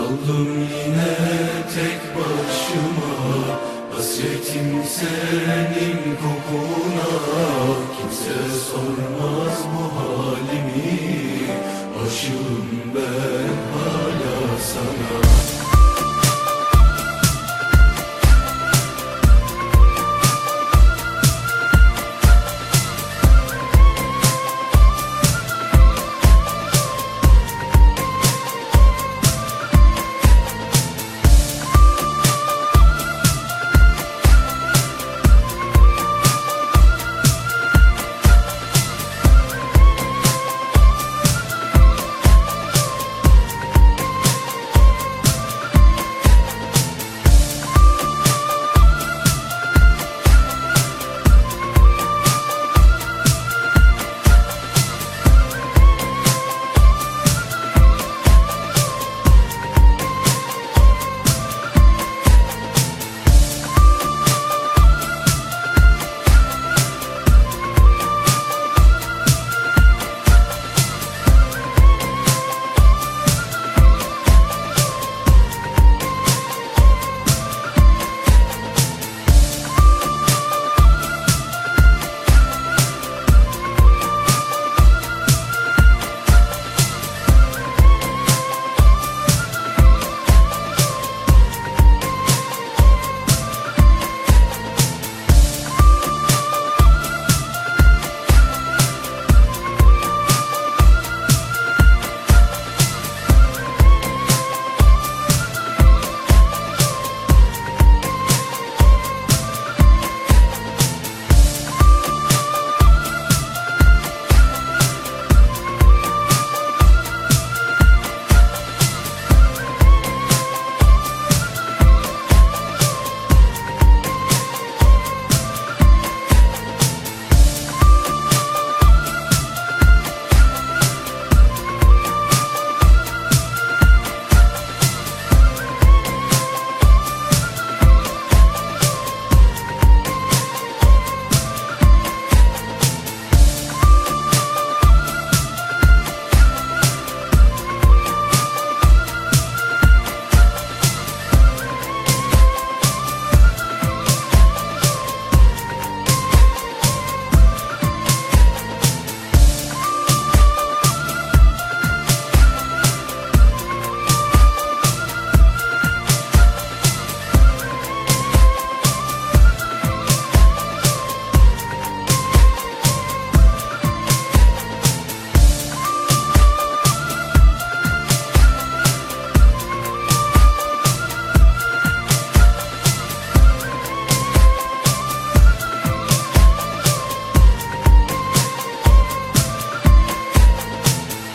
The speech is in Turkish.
Kaldım yine tek başıma Hasretim senin kokuna. Kimse sormaz bu halimi Aşığım ben halime